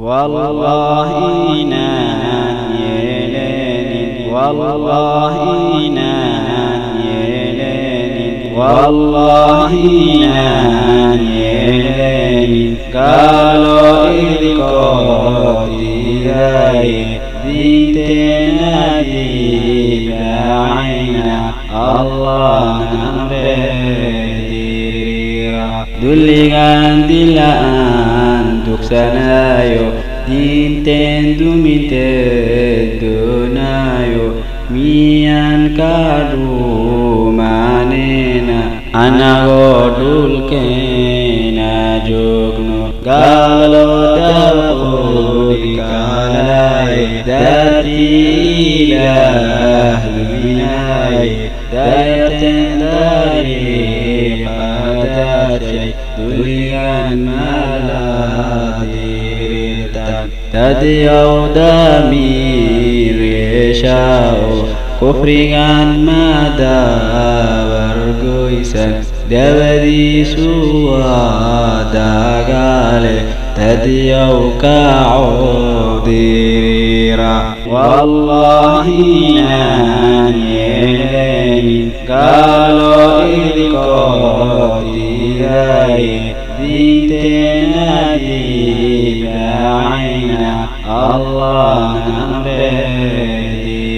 wallahi inaan yeeleenin wallahi inaan yeeleenin wallahi inaan yeeleenin gaalo idinkood diidaye diinteena diibacayna allahna reediriira dulligaan dila'aan tugsanayo diinteen duminteed doonaayo miyaan ka dhuumaanena annagoo dhulkeena joogno gaalo daqoodi kaalay dartii dariiqadaashay dulligan malaadirirtan dadyow damiir yeeshaao kufrigan madabargoysan dabadiisu waa dagaale dadyow kaco dirira wallahi inaan yeeleenin gaalo idinkood diidaye diinteena diibacayna allahna reedirira